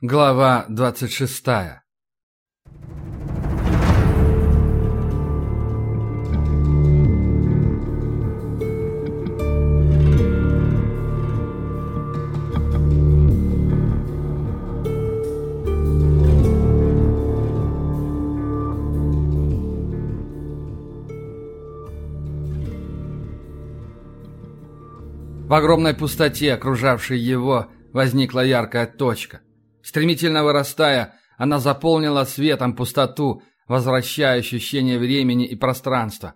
Глава 26 В огромной пустоте, окружавшей его, возникла яркая точка. Стремительно вырастая, она заполнила светом пустоту, возвращая ощущение времени и пространства.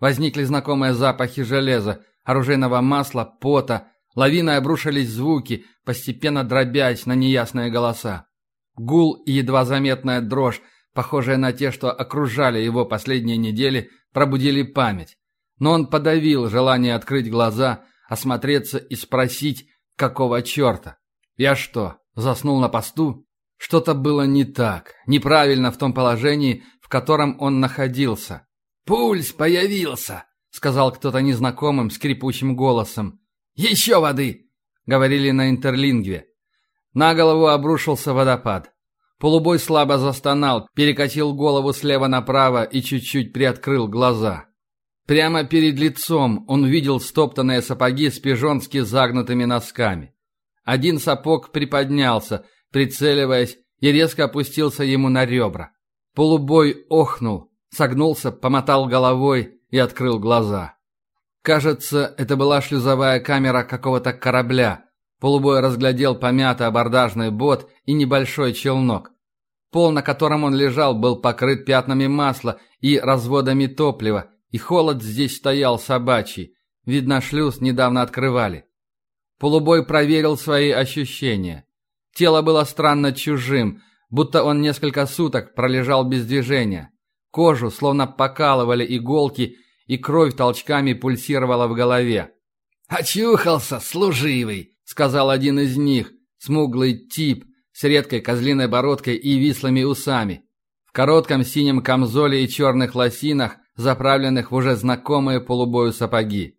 Возникли знакомые запахи железа, оружейного масла, пота, лавиной обрушились звуки, постепенно дробясь на неясные голоса. Гул и едва заметная дрожь, похожие на те, что окружали его последние недели, пробудили память. Но он подавил желание открыть глаза, осмотреться и спросить, какого черта. Я что, заснул на посту? Что-то было не так, неправильно в том положении, в котором он находился. «Пульс появился!» — сказал кто-то незнакомым, скрипучим голосом. «Еще воды!» — говорили на интерлингве. На голову обрушился водопад. Полубой слабо застонал, перекатил голову слева направо и чуть-чуть приоткрыл глаза. Прямо перед лицом он видел стоптанные сапоги с пижонски загнутыми носками. Один сапог приподнялся, прицеливаясь, и резко опустился ему на ребра. Полубой охнул, согнулся, помотал головой и открыл глаза. Кажется, это была шлюзовая камера какого-то корабля. Полубой разглядел помятый абордажный бот и небольшой челнок. Пол, на котором он лежал, был покрыт пятнами масла и разводами топлива, и холод здесь стоял собачий. Видно, шлюз недавно открывали. Полубой проверил свои ощущения. Тело было странно чужим, будто он несколько суток пролежал без движения. Кожу словно покалывали иголки, и кровь толчками пульсировала в голове. «Очухался, служивый!» — сказал один из них, смуглый тип с редкой козлиной бородкой и вислыми усами. В коротком синем камзоле и черных лосинах, заправленных в уже знакомые полубою сапоги.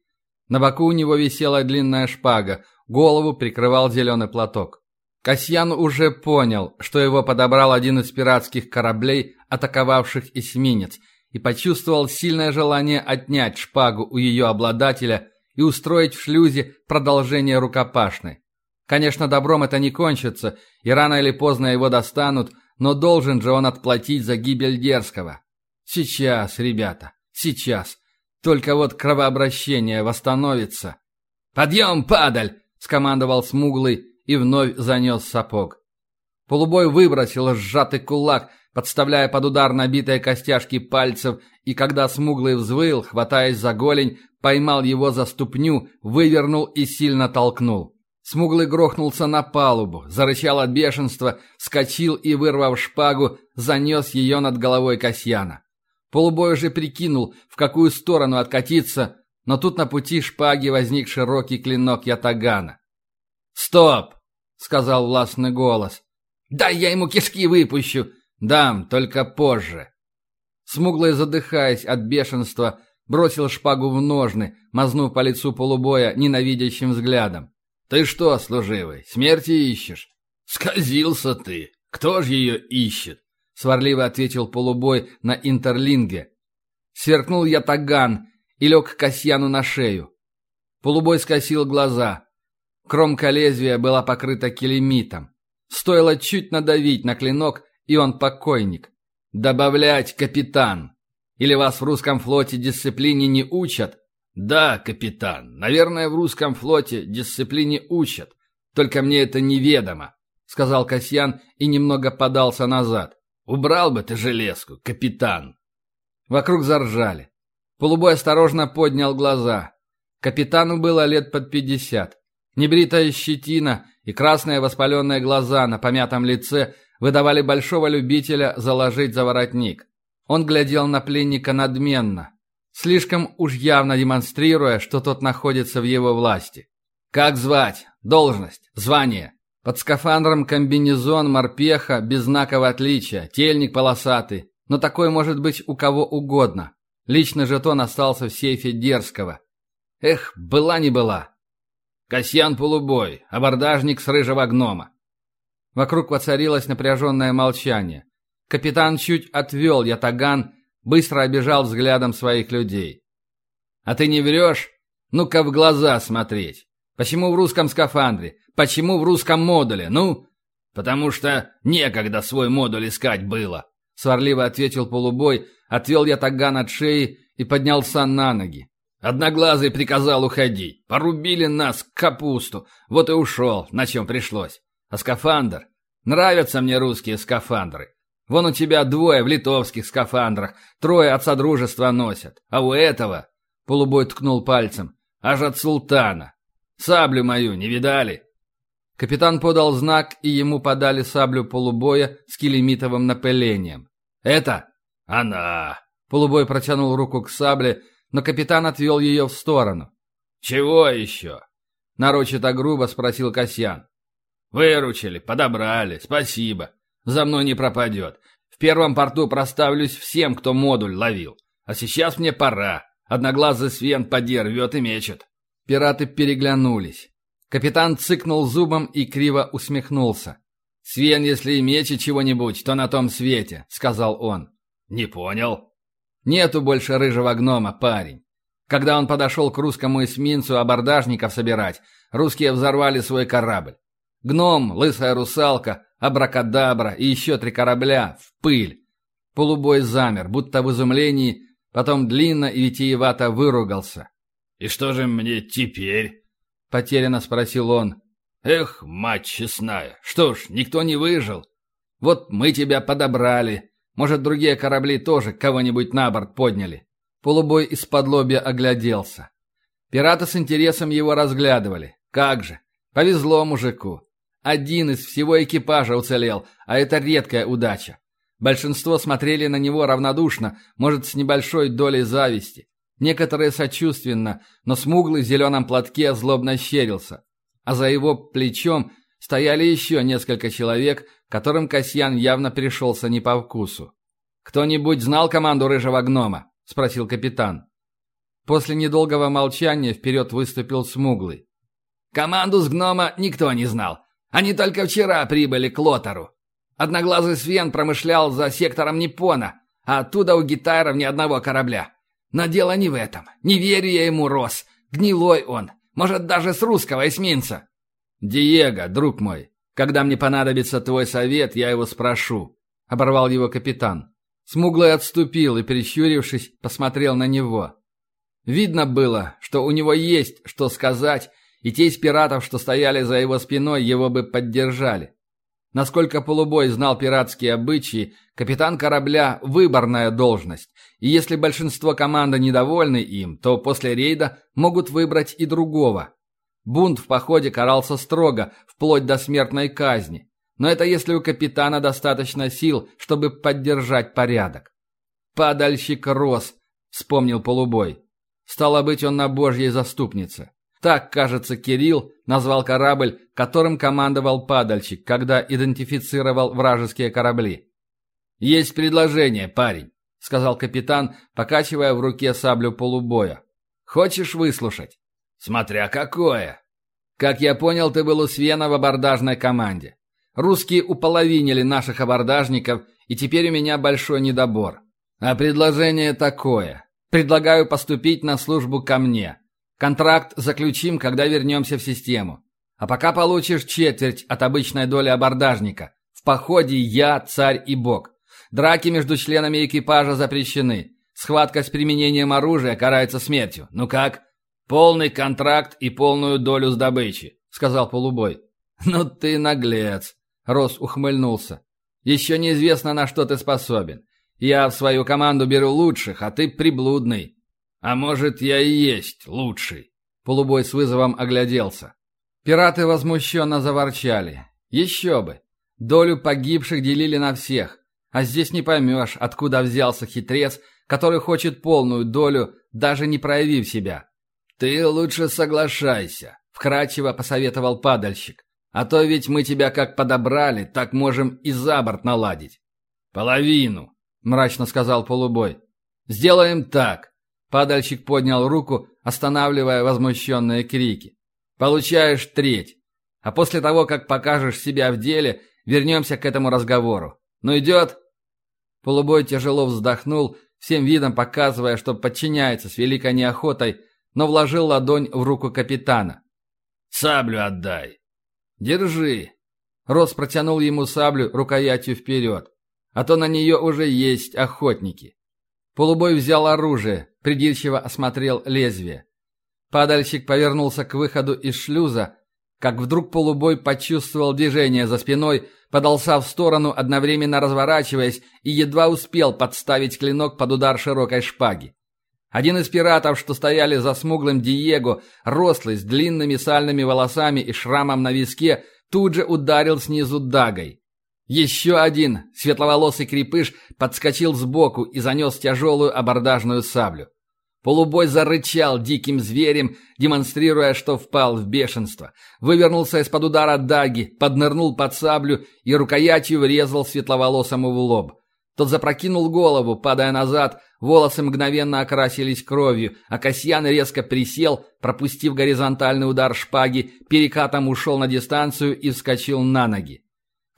На боку у него висела длинная шпага, голову прикрывал зеленый платок. Касьян уже понял, что его подобрал один из пиратских кораблей, атаковавших эсминец, и почувствовал сильное желание отнять шпагу у ее обладателя и устроить в шлюзе продолжение рукопашной. Конечно, добром это не кончится, и рано или поздно его достанут, но должен же он отплатить за гибель Дерзкого. Сейчас, ребята, сейчас. Только вот кровообращение восстановится. «Подъем, падаль!» — скомандовал смуглый и вновь занес сапог. Полубой выбросил сжатый кулак, подставляя под удар набитые костяшки пальцев, и когда смуглый взвыл, хватаясь за голень, поймал его за ступню, вывернул и сильно толкнул. Смуглый грохнулся на палубу, зарычал от бешенства, скочил и, вырвав шпагу, занес ее над головой Касьяна. Полубой уже прикинул, в какую сторону откатиться, но тут на пути шпаги возник широкий клинок ятагана. «Стоп!» — сказал властный голос. «Дай я ему кишки выпущу!» «Дам, только позже!» Смуглый, задыхаясь от бешенства, бросил шпагу в ножны, мазнув по лицу полубоя ненавидящим взглядом. «Ты что, служивый, смерти ищешь?» «Сказился ты! Кто ж ее ищет?» Сварливо ответил полубой на интерлинге. Сверкнул ятаган и лег Касьяну на шею. Полубой скосил глаза. Кромка лезвия была покрыта келемитом. Стоило чуть надавить на клинок, и он покойник. «Добавлять, капитан! Или вас в русском флоте дисциплине не учат?» «Да, капитан, наверное, в русском флоте дисциплине учат. Только мне это неведомо», — сказал Касьян и немного подался назад. Убрал бы ты железку, капитан!» Вокруг заржали. Полубой осторожно поднял глаза. Капитану было лет под пятьдесят. Небритая щетина и красные воспаленные глаза на помятом лице выдавали большого любителя заложить за воротник. Он глядел на пленника надменно, слишком уж явно демонстрируя, что тот находится в его власти. «Как звать? Должность? Звание?» Под скафандром комбинезон морпеха без знакового отличия, тельник полосатый. Но такой может быть у кого угодно. Личный жетон остался в сейфе Дерзкого. Эх, была не была. Касьян Полубой, абордажник с рыжего гнома. Вокруг воцарилось напряженное молчание. Капитан чуть отвел ятаган, быстро обижал взглядом своих людей. «А ты не врешь? Ну-ка в глаза смотреть. Почему в русском скафандре? Почему в русском модуле? Ну, потому что некогда свой модуль искать было», — сварливо ответил полубой, отвел ятаган от шеи и поднялся на ноги. Одноглазый приказал уходить. Порубили нас к капусту. Вот и ушел, на чем пришлось. А скафандр? Нравятся мне русские скафандры. Вон у тебя двое в литовских скафандрах, трое от Содружества носят. А у этого, полубой ткнул пальцем, аж от султана. Саблю мою не видали? Капитан подал знак, и ему подали саблю полубоя с килимитовым напылением. «Это?» «Она!» Полубой протянул руку к сабле, но капитан отвел ее в сторону. «Чего еще?» — нарочито грубо спросил Касьян. «Выручили, подобрали, спасибо. За мной не пропадет. В первом порту проставлюсь всем, кто модуль ловил. А сейчас мне пора. Одноглазый Свен поди рвет и мечет». Пираты переглянулись. Капитан цыкнул зубом и криво усмехнулся. «Свен, если и мечет чего-нибудь, то на том свете», — сказал он. «Не понял», Нету больше рыжего гнома, парень. Когда он подошел к русскому эсминцу абордажников собирать, русские взорвали свой корабль. Гном, лысая русалка, абракадабра и еще три корабля в пыль. Полубой замер, будто в изумлении, потом длинно и витиевато выругался. «И что же мне теперь?» — потерянно спросил он. «Эх, мать честная, что ж, никто не выжил. Вот мы тебя подобрали, может, другие корабли тоже кого-нибудь на борт подняли?» Полубой из-под лобья огляделся. Пираты с интересом его разглядывали. Как же! Повезло мужику. Один из всего экипажа уцелел, а это редкая удача. Большинство смотрели на него равнодушно, может, с небольшой долей зависти. Некоторые сочувственно, но смуглый в зеленом платке злобно щерился. А за его плечом стояли еще несколько человек, которым Касьян явно пришелся не по вкусу. «Кто-нибудь знал команду рыжего гнома?» — спросил капитан. После недолгого молчания вперед выступил смуглый. «Команду с гнома никто не знал. Они только вчера прибыли к Лотару. Одноглазый Свен промышлял за сектором Ниппона, а оттуда у гитаров ни одного корабля. Но дело не в этом. Не верю я ему, Рос. Гнилой он. Может, даже с русского эсминца». «Диего, друг мой, когда мне понадобится твой совет, я его спрошу», — оборвал его капитан. Смуглый отступил и, прищурившись, посмотрел на него. Видно было, что у него есть что сказать, и те из пиратов, что стояли за его спиной, его бы поддержали. Насколько полубой знал пиратские обычаи, капитан корабля – выборная должность, и если большинство команды недовольны им, то после рейда могут выбрать и другого. Бунт в походе карался строго, вплоть до смертной казни. Но это если у капитана достаточно сил, чтобы поддержать порядок. «Падальщик рос», — вспомнил полубой. Стало быть, он на божьей заступнице. Так, кажется, Кирилл назвал корабль, которым командовал падальщик, когда идентифицировал вражеские корабли. «Есть предложение, парень», — сказал капитан, покачивая в руке саблю полубоя. «Хочешь выслушать?» «Смотря какое!» «Как я понял, ты был у Свена в абордажной команде. Русские уполовинили наших абордажников, и теперь у меня большой недобор. А предложение такое. Предлагаю поступить на службу ко мне. Контракт заключим, когда вернемся в систему. А пока получишь четверть от обычной доли абордажника. В походе я, царь и бог. Драки между членами экипажа запрещены. Схватка с применением оружия карается смертью. Ну как?» «Полный контракт и полную долю с добычи», — сказал полубой. «Ну ты наглец», — Рос ухмыльнулся. «Еще неизвестно, на что ты способен. Я в свою команду беру лучших, а ты приблудный». «А может, я и есть лучший?» Полубой с вызовом огляделся. Пираты возмущенно заворчали. «Еще бы! Долю погибших делили на всех. А здесь не поймешь, откуда взялся хитрец, который хочет полную долю, даже не проявив себя. «Ты лучше соглашайся», — вкратчиво посоветовал падальщик. «А то ведь мы тебя как подобрали, так можем и за борт наладить». «Половину», — мрачно сказал полубой. «Сделаем так». Падальщик поднял руку, останавливая возмущенные крики. «Получаешь треть. А после того, как покажешь себя в деле, Вернемся к этому разговору. Ну идет?» Полубой тяжело вздохнул, всем видом показывая, что подчиняется с великой неохотой, но вложил ладонь в руку капитана. «Саблю отдай!» «Держи!» Рос протянул ему саблю рукоятью вперед, а то на нее уже есть охотники. Полубой взял оружие, придирчиво осмотрел лезвие. Падальщик повернулся к выходу из шлюза, как вдруг полубой почувствовал движение за спиной, подался в сторону, одновременно разворачиваясь, и едва успел подставить клинок под удар широкой шпаги. Один из пиратов, что стояли за смуглым Диего, рослый, с длинными сальными волосами и шрамом на виске, тут же ударил снизу дагой. Еще один, светловолосый крепыш, подскочил сбоку и занес тяжелую абордажную саблю. Полубой зарычал диким зверем, демонстрируя, что впал в бешенство. Вывернулся из-под удара даги, поднырнул под саблю и рукоятью врезал светловолосому в лоб. Тот запрокинул голову, падая назад, волосы мгновенно окрасились кровью, а Касьян резко присел, пропустив горизонтальный удар шпаги, перекатом ушел на дистанцию и вскочил на ноги.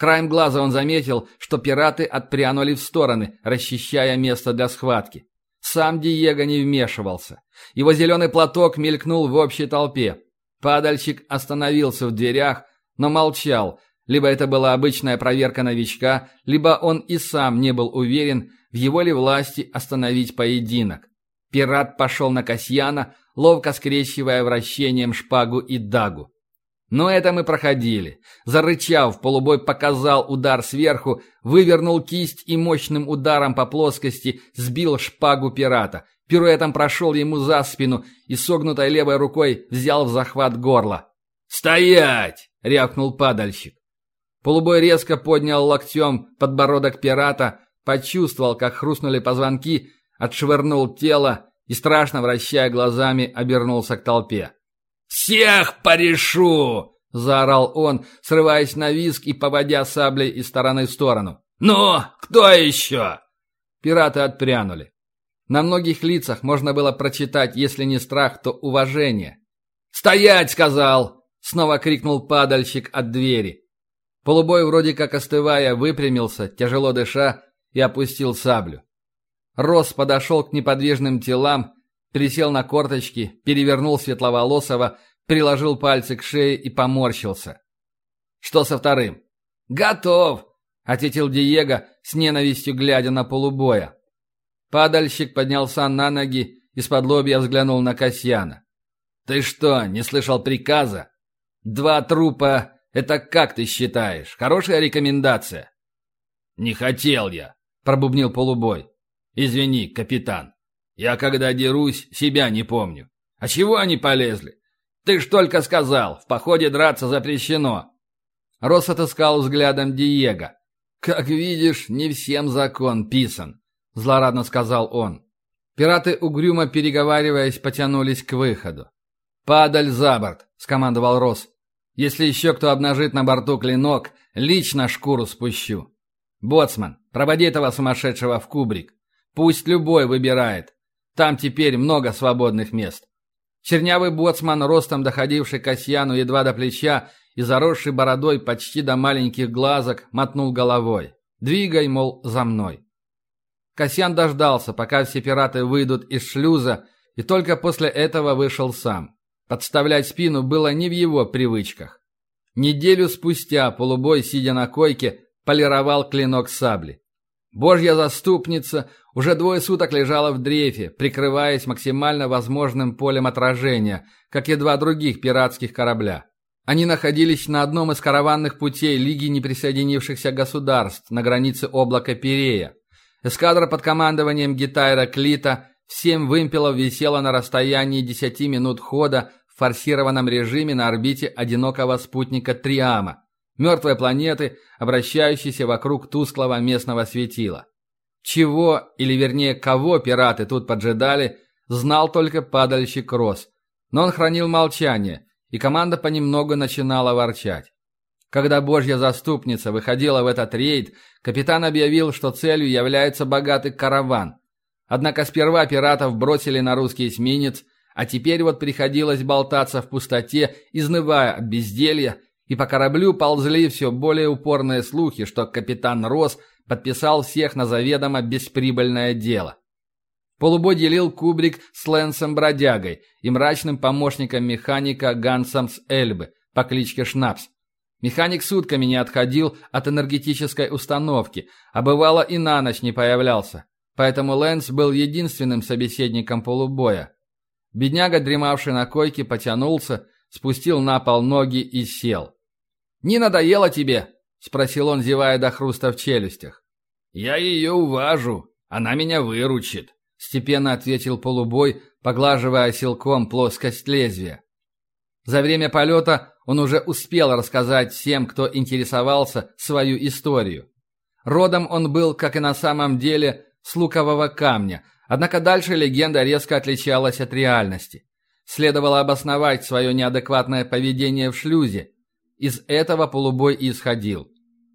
Краем глаза он заметил, что пираты отпрянули в стороны, расчищая место для схватки. Сам Диего не вмешивался. Его зеленый платок мелькнул в общей толпе. Падальщик остановился в дверях, но молчал. Либо это была обычная проверка новичка, либо он и сам не был уверен, в его ли власти остановить поединок. Пират пошел на Касьяна, ловко скрещивая вращением шпагу и дагу. Но это мы проходили. Зарычав, полубой показал удар сверху, вывернул кисть и мощным ударом по плоскости сбил шпагу пирата. Пируэтом прошел ему за спину и согнутой левой рукой взял в захват горло. «Стоять!» — рявкнул падальщик. Полубой резко поднял локтем подбородок пирата, почувствовал, как хрустнули позвонки, отшвырнул тело и, страшно вращая глазами, обернулся к толпе. «Всех порешу!» — заорал он, срываясь на виск и поводя саблей из стороны в сторону. «Ну, кто еще?» Пираты отпрянули. На многих лицах можно было прочитать, если не страх, то уважение. «Стоять!» — сказал! — снова крикнул падальщик от двери. Полубой, вроде как остывая, выпрямился, тяжело дыша, и опустил саблю. Рос подошел к неподвижным телам Присел на корточки, перевернул светловолосого, приложил пальцы к шее и поморщился. «Что со вторым?» «Готов!» — ответил Диего, с ненавистью глядя на полубоя. Падальщик поднялся на ноги, из-под лобья взглянул на Касьяна. «Ты что, не слышал приказа? Два трупа — это как ты считаешь? Хорошая рекомендация?» «Не хотел я», — пробубнил полубой. «Извини, капитан». Я, когда дерусь, себя не помню. А чего они полезли? Ты ж только сказал, в походе драться запрещено. Рос отыскал взглядом Диего. «Как видишь, не всем закон писан», — злорадно сказал он. Пираты, угрюмо переговариваясь, потянулись к выходу. «Падаль за борт», — скомандовал Рос. «Если еще кто обнажит на борту клинок, лично шкуру спущу. Боцман, проводи этого сумасшедшего в кубрик. Пусть любой выбирает. Там теперь много свободных мест. Чернявый боцман, ростом доходивший к Касьяну едва до плеча и заросший бородой почти до маленьких глазок, мотнул головой. «Двигай, мол, за мной». Касьян дождался, пока все пираты выйдут из шлюза, и только после этого вышел сам. Подставлять спину было не в его привычках. Неделю спустя полубой, сидя на койке, полировал клинок сабли. Божья заступница уже двое суток лежала в дрейфе, прикрываясь максимально возможным полем отражения, как и два других пиратских корабля. Они находились на одном из караванных путей Лиги неприсоединившихся государств на границе облака Пирея. Эскадра под командованием Гитайра Клита в семь вымпелов висела на расстоянии 10 минут хода в форсированном режиме на орбите одинокого спутника Триама, мертвой планеты, обращающейся вокруг тусклого местного светила. Чего, или вернее кого пираты тут поджидали, знал только падальщик Рос. Но он хранил молчание, и команда понемногу начинала ворчать. Когда божья заступница выходила в этот рейд, капитан объявил, что целью является богатый караван. Однако сперва пиратов бросили на русский эсминец, а теперь вот приходилось болтаться в пустоте, изнывая от безделья и по кораблю ползли все более упорные слухи, что капитан Росс подписал всех на заведомо бесприбыльное дело. Полубой делил кубрик с Лэнсом Бродягой и мрачным помощником механика Гансом с Эльбы по кличке Шнапс. Механик сутками не отходил от энергетической установки, а бывало и на ночь не появлялся. Поэтому Лэнс был единственным собеседником полубоя. Бедняга, дремавший на койке, потянулся, спустил на пол ноги и сел. «Не надоело тебе?» – спросил он, зевая до хруста в челюстях. «Я ее уважу. Она меня выручит», – степенно ответил полубой, поглаживая силком плоскость лезвия. За время полета он уже успел рассказать всем, кто интересовался, свою историю. Родом он был, как и на самом деле, с лукового камня, однако дальше легенда резко отличалась от реальности. Следовало обосновать свое неадекватное поведение в шлюзе. Из этого полубой и исходил.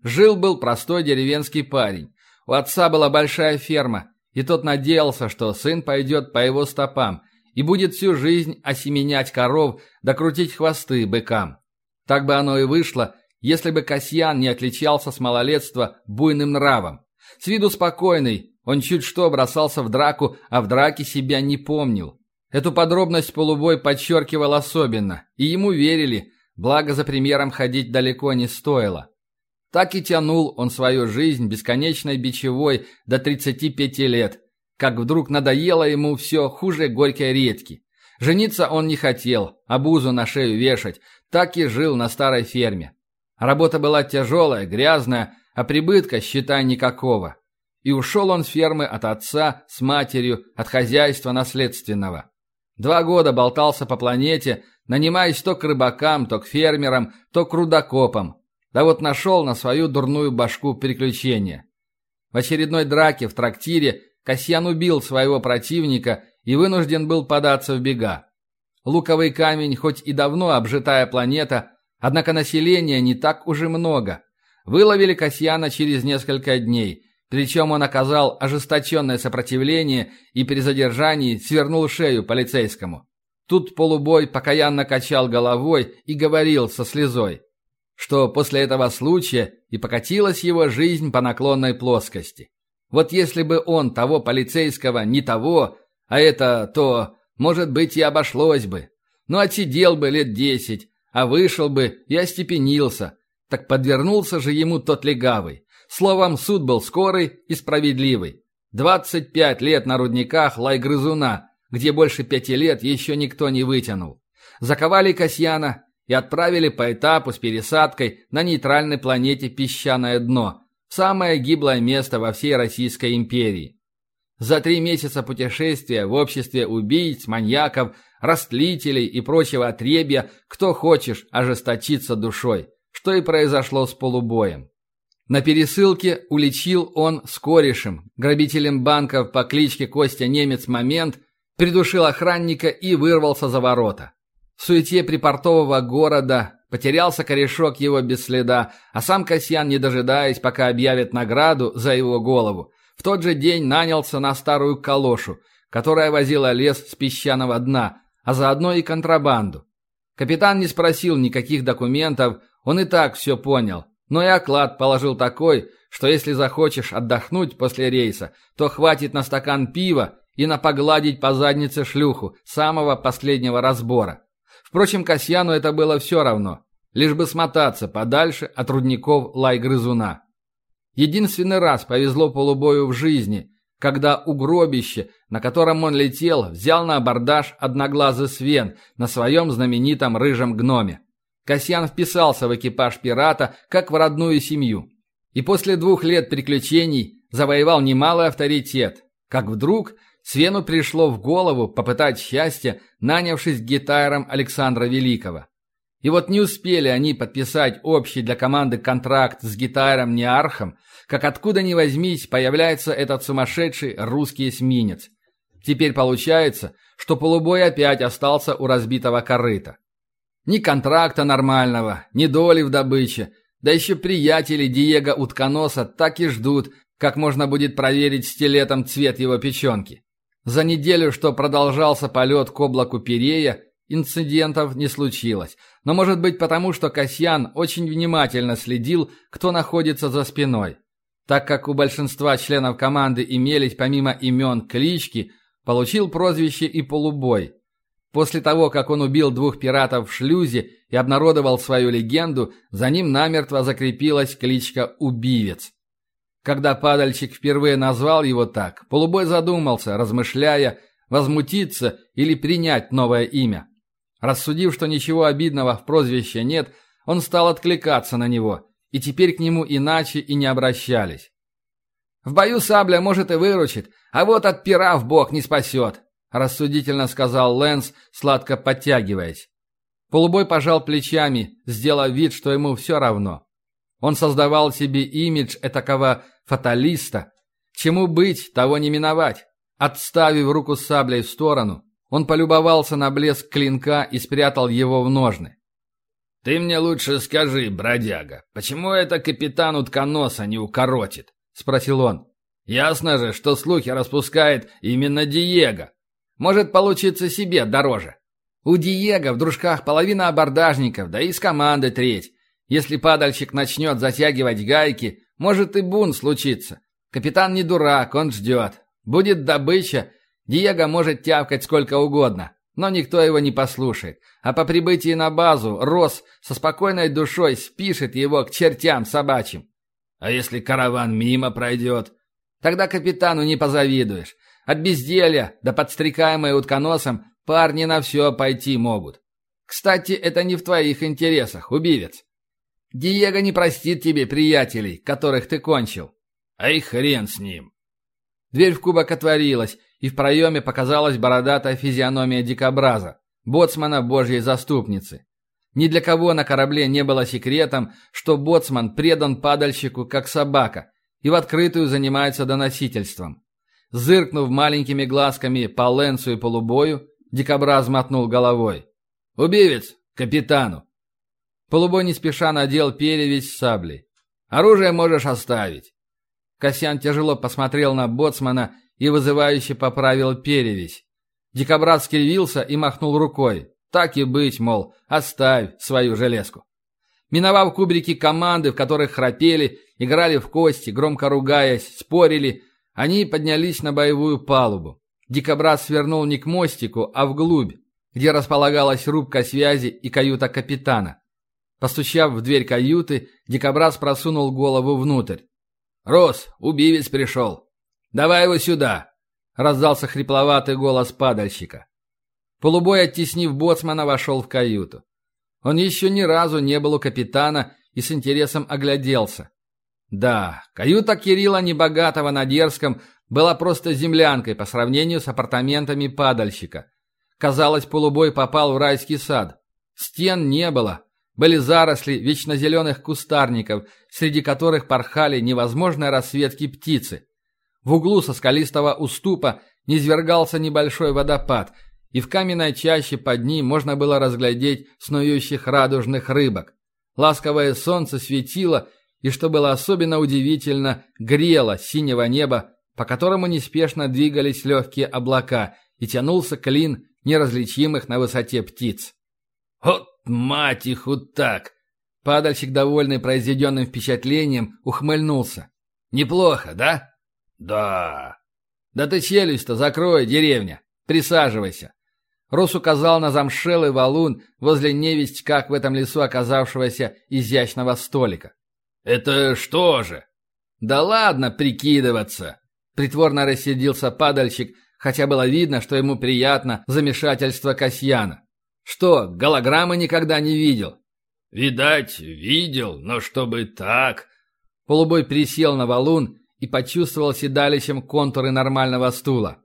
Жил-был простой деревенский парень. У отца была большая ферма, и тот надеялся, что сын пойдет по его стопам и будет всю жизнь осеменять коров да крутить хвосты быкам. Так бы оно и вышло, если бы Касьян не отличался с малолетства буйным нравом. С виду спокойный, он чуть что бросался в драку, а в драке себя не помнил. Эту подробность полубой подчеркивал особенно, и ему верили, благо за примером ходить далеко не стоило. Так и тянул он свою жизнь бесконечной бичевой до 35 лет, как вдруг надоело ему все хуже горькой редьки. Жениться он не хотел, обузу на шею вешать, так и жил на старой ферме. Работа была тяжелая, грязная, а прибытка, считай, никакого. И ушел он с фермы от отца, с матерью, от хозяйства наследственного. Два года болтался по планете, нанимаясь то к рыбакам, то к фермерам, то к рудокопам. Да вот нашел на свою дурную башку приключения. В очередной драке в трактире Касьян убил своего противника и вынужден был податься в бега. Луковый камень, хоть и давно обжитая планета, однако населения не так уже много. Выловили Касьяна через несколько дней, причем он оказал ожесточенное сопротивление и при задержании свернул шею полицейскому. Тут полубой покаянно качал головой и говорил со слезой, что после этого случая и покатилась его жизнь по наклонной плоскости. Вот если бы он того полицейского не того, а это то, может быть, и обошлось бы. Ну, отсидел бы лет десять, а вышел бы и остепенился. Так подвернулся же ему тот легавый. Словом, суд был скорый и справедливый. 25 лет на рудниках лайгрызуна, где больше пяти лет еще никто не вытянул. Заковали Касьяна и отправили по этапу с пересадкой на нейтральной планете песчаное дно, самое гиблое место во всей Российской империи. За три месяца путешествия в обществе убийц, маньяков, растлителей и прочего отребья кто хочешь ожесточиться душой, что и произошло с полубоем. На пересылке уличил он с корешем, грабителем банков по кличке Костя Немец Момент, придушил охранника и вырвался за ворота. В суете припортового города потерялся корешок его без следа, а сам Касьян, не дожидаясь, пока объявят награду за его голову, в тот же день нанялся на старую калошу, которая возила лес с песчаного дна, а заодно и контрабанду. Капитан не спросил никаких документов, он и так все понял – но и оклад положил такой, что если захочешь отдохнуть после рейса, то хватит на стакан пива и на погладить по заднице шлюху самого последнего разбора. Впрочем, Касьяну это было все равно, лишь бы смотаться подальше от рудников лай-грызуна. Единственный раз повезло полубою в жизни, когда у гробища, на котором он летел, взял на абордаж одноглазый свен на своем знаменитом рыжем гноме. Касьян вписался в экипаж пирата, как в родную семью. И после двух лет приключений завоевал немалый авторитет. Как вдруг Свену пришло в голову попытать счастье, нанявшись гитаром Александра Великого. И вот не успели они подписать общий для команды контракт с гитаром Неархом, как откуда ни возьмись появляется этот сумасшедший русский эсминец. Теперь получается, что полубой опять остался у разбитого корыта. Ни контракта нормального, ни доли в добыче. Да еще приятели Диего Утконоса так и ждут, как можно будет проверить стилетом цвет его печенки. За неделю, что продолжался полет к облаку Перея, инцидентов не случилось. Но может быть потому, что Касьян очень внимательно следил, кто находится за спиной. Так как у большинства членов команды имелись помимо имен клички, получил прозвище и полубой. После того, как он убил двух пиратов в шлюзе и обнародовал свою легенду, за ним намертво закрепилась кличка «Убивец». Когда падальщик впервые назвал его так, полубой задумался, размышляя, возмутиться или принять новое имя. Рассудив, что ничего обидного в прозвище нет, он стал откликаться на него, и теперь к нему иначе и не обращались. «В бою сабля, может, и выручит, а вот от пера в бок не спасет», рассудительно сказал Лэнс, сладко подтягиваясь. Полубой пожал плечами, сделав вид, что ему все равно. Он создавал себе имидж этакого фаталиста. Чему быть, того не миновать. Отставив руку с саблей в сторону, он полюбовался на блеск клинка и спрятал его в ножны. «Ты мне лучше скажи, бродяга, почему это капитан утконоса не укоротит?» — спросил он. «Ясно же, что слухи распускает именно Диего. Может получиться себе дороже. У Диего в дружках половина абордажников, да и с команды треть. Если падальщик начнет затягивать гайки, может и бун случится. Капитан не дурак, он ждет. Будет добыча, Диего может тявкать сколько угодно, но никто его не послушает. А по прибытии на базу Рос со спокойной душой спишет его к чертям собачьим. А если караван мимо пройдет? Тогда капитану не позавидуешь. От безделья до подстрекаемой утконосом парни на все пойти могут. Кстати, это не в твоих интересах, убивец. Диего не простит тебе приятелей, которых ты кончил. А и хрен с ним. Дверь в кубок отворилась, и в проеме показалась бородатая физиономия дикобраза, боцмана божьей заступницы. Ни для кого на корабле не было секретом, что боцман предан падальщику как собака и в открытую занимается доносительством. Зыркнув маленькими глазками по Лэнсу и полубою, дикобраз мотнул головой. «Убивец! Капитану!» Полубой не спеша надел перевязь с саблей. «Оружие можешь оставить. Косян тяжело посмотрел на боцмана и вызывающе поправил перевязь. Дикобраз скривился и махнул рукой. Так и быть, мол, оставь свою железку. Миновав кубрики команды, в которых храпели, играли в кости, громко ругаясь, спорили, они поднялись на боевую палубу. Дикобраз свернул не к мостику, а вглубь, где располагалась рубка связи и каюта капитана. Постучав в дверь каюты, Дикобраз просунул голову внутрь. «Рос, убивец пришел! Давай его сюда!» — раздался хрипловатый голос падальщика. Полубой, оттеснив боцмана, вошел в каюту. Он еще ни разу не был у капитана и с интересом огляделся. Да, каюта Кирилла Небогатого на Дерзком была просто землянкой по сравнению с апартаментами падальщика. Казалось, полубой попал в райский сад. Стен не было, были заросли вечно зеленых кустарников, среди которых порхали невозможные расцветки птицы. В углу со скалистого уступа низвергался небольшой водопад, и в каменной чаще под ним можно было разглядеть снующих радужных рыбок. Ласковое солнце светило, и, что было особенно удивительно, грело синего неба, по которому неспешно двигались легкие облака, и тянулся клин неразличимых на высоте птиц. «Вот мать их вот так!» Падальщик, довольный произведенным впечатлением, ухмыльнулся. «Неплохо, да?» «Да». «Да ты челюсть-то закрой, деревня. Присаживайся». Рус указал на замшелый валун возле невесть, как в этом лесу оказавшегося изящного столика. «Это что же?» «Да ладно прикидываться!» Притворно рассердился падальщик, хотя было видно, что ему приятно замешательство Касьяна. Что, голограммы никогда не видел? Видать, видел, но чтобы так... Полубой присел на валун и почувствовал седалищем контуры нормального стула.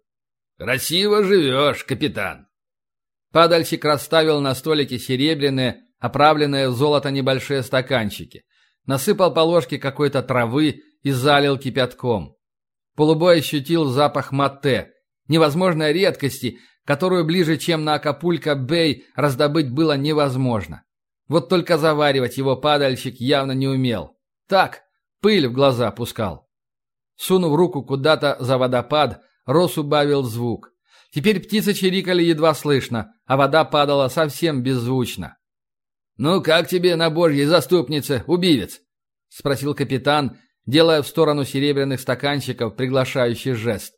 «Красиво живешь, капитан!» Падальщик расставил на столике серебряные, оправленные в золото небольшие стаканчики. Насыпал по ложке какой-то травы и залил кипятком. Полубой ощутил запах мате, невозможной редкости, которую ближе, чем на Акапулько-Бэй, раздобыть было невозможно. Вот только заваривать его падальщик явно не умел. Так, пыль в глаза пускал. Сунув руку куда-то за водопад, Рос убавил звук. Теперь птицы чирикали едва слышно, а вода падала совсем беззвучно. «Ну как тебе на божьей заступнице, убивец?» — спросил капитан, делая в сторону серебряных стаканчиков приглашающий жест.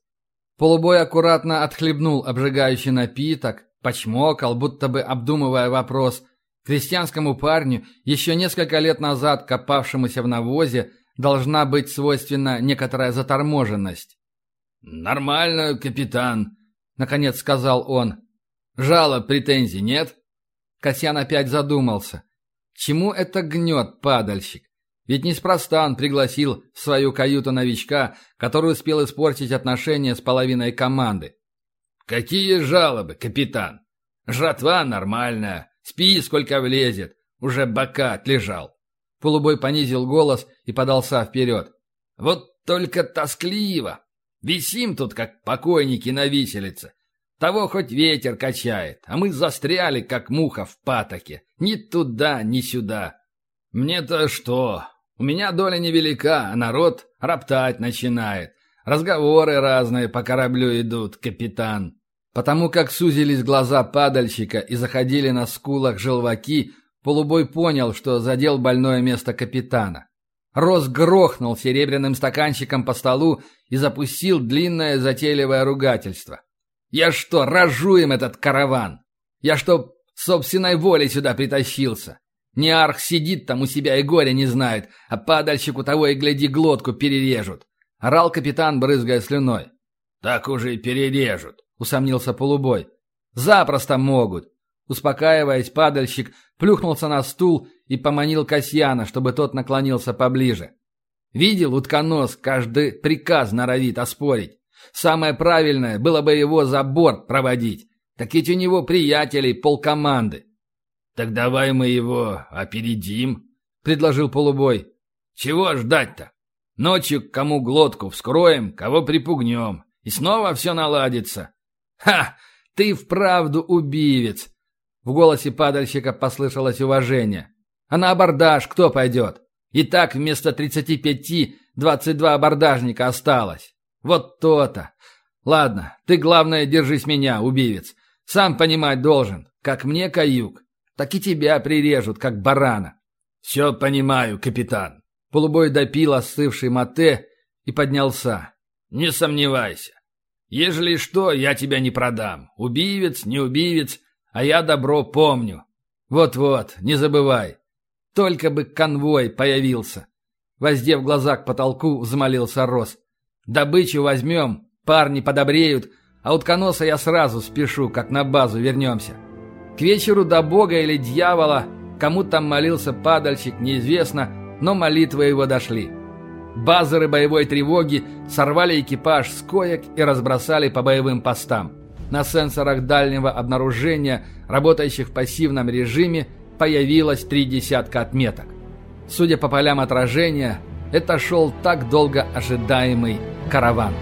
Полубой аккуратно отхлебнул обжигающий напиток, почмокал, будто бы обдумывая вопрос. Крестьянскому парню, еще несколько лет назад копавшемуся в навозе, должна быть свойственна некоторая заторможенность. «Нормально, капитан», — наконец сказал он. «Жалоб, претензий нет?» Касьян опять задумался. Чему это гнет падальщик? Ведь неспроста он пригласил в свою каюту новичка, который успел испортить отношения с половиной команды. «Какие жалобы, капитан? Жратва нормальная, спи, сколько влезет, уже бока отлежал». Полубой понизил голос и подался вперед. «Вот только тоскливо. Висим тут, как покойники на виселице. Того хоть ветер качает, а мы застряли, как муха в патоке. Ни туда, ни сюда. Мне-то что? У меня доля невелика, а народ роптать начинает. Разговоры разные по кораблю идут, капитан. Потому как сузились глаза падальщика и заходили на скулах желваки, полубой понял, что задел больное место капитана. Рос грохнул серебряным стаканчиком по столу и запустил длинное затейливое ругательство. «Я что, рожу им этот караван? Я что, собственной волей сюда притащился? Не арх сидит там у себя и горя не знает, а падальщику того и гляди глотку перережут. Орал капитан, брызгая слюной. «Так уже и перережут», — усомнился полубой. «Запросто могут». Успокаиваясь, падальщик плюхнулся на стул и поманил Касьяна, чтобы тот наклонился поближе. Видел утконос, каждый приказ норовит оспорить. Самое правильное было бы его за борт проводить. Так ведь у него приятелей полкоманды. «Так давай мы его опередим», — предложил полубой. «Чего ждать-то? Ночью кому глотку вскроем, кого припугнем, и снова все наладится». «Ха! Ты вправду убивец!» В голосе падальщика послышалось уважение. «А на абордаж кто пойдет? И так вместо тридцати пяти двадцать два абордажника осталось. Вот то-то. Ладно, ты, главное, держись меня, убивец. Сам понимать должен, как мне каюк, так и тебя прирежут, как барана». «Все понимаю, капитан». Полубой допил остывший мате и поднялся. «Не сомневайся. Ежели что, я тебя не продам. Убивец, не убивец, а я добро помню. Вот-вот, не забывай. Только бы конвой появился». Воздев глаза к потолку, взмолился Рос. «Добычу возьмем, парни подобреют, а утконоса я сразу спешу, как на базу вернемся». К вечеру до бога или дьявола, кому там молился падальщик, неизвестно, но молитвы его дошли. Базеры боевой тревоги сорвали экипаж с коек и разбросали по боевым постам. На сенсорах дальнего обнаружения, работающих в пассивном режиме, появилось три десятка отметок. Судя по полям отражения, это шел так долго ожидаемый караван.